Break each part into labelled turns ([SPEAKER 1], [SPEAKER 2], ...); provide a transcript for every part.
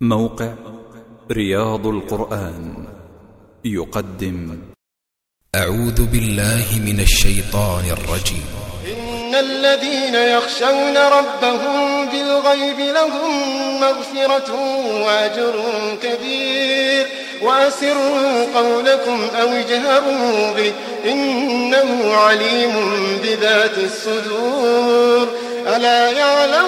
[SPEAKER 1] موقع رياض القرآن يقدم.
[SPEAKER 2] أعوذ بالله من الشيطان الرجيم.
[SPEAKER 3] إن الذين يخشون ربهم بالغيب لهم مغفرة وأجر كبير. وأسروا قولكم أو اجهروا به إنه عليم بذات الصدور. ألا يعلم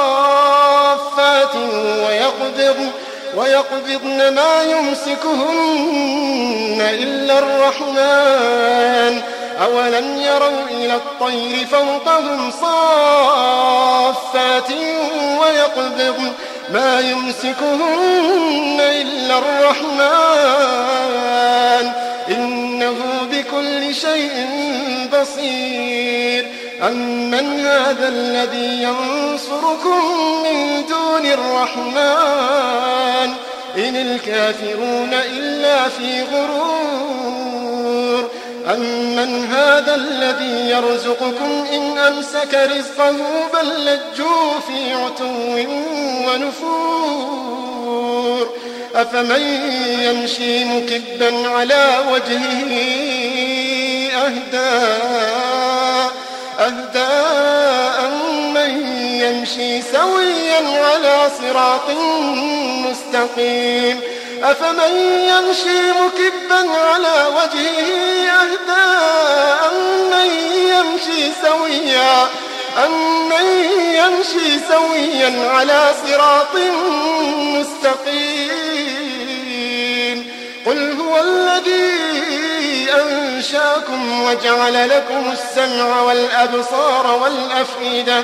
[SPEAKER 3] ويقبضن ما يمسكهن إلا الرحمن. أولم يروا إلى الطير فوقهم صافات ويقبضن ما يمسكهن إلا الرحمن. إنه بكل شيء بصير. أمن هذا الذي ينصركم من دون الرحمن؟ إن الكافرون إلا في غرور. أمن هذا الذي يرزقكم إن أمسك رزقه بل لجوا في عتو ونفور. أفمن يمشي مكبا على وجهه أهداء أهداء من يمشي سويا على صراط مستقيم؟ أفمن يمشي مكبا على وجهه أهداء من يمشي سويا؟ أمن يمشي سويا على صراط مستقيم؟ قل هو الذي أنشأكم وجعل لكم السمع والأبصار والأفئدة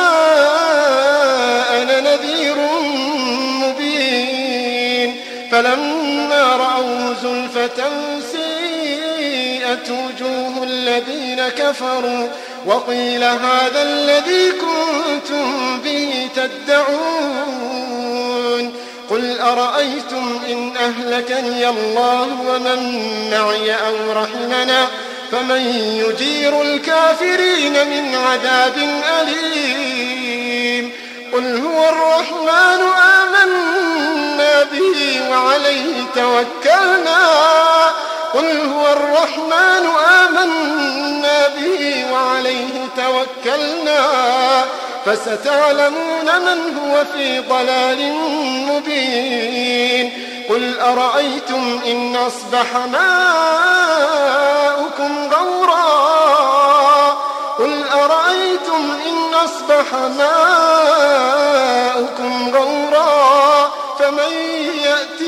[SPEAKER 3] زلفة سيئت وجوه الذين كفروا وقيل هذا الذي كنتم به تدعون قل أرأيتم إن أهلكني الله ومن معي أو رحمنا فمن يجير الكافرين من عذاب أليم قل هو توكلنا. قل هو الرحمن آمنا به وعليه توكلنا. فستعلمون من هو في ضلال مبين. قل أرأيتم إن أصبح ماؤكم غورا. قل أرأيتم إن أصبح ماؤكم غورا. فمن بماء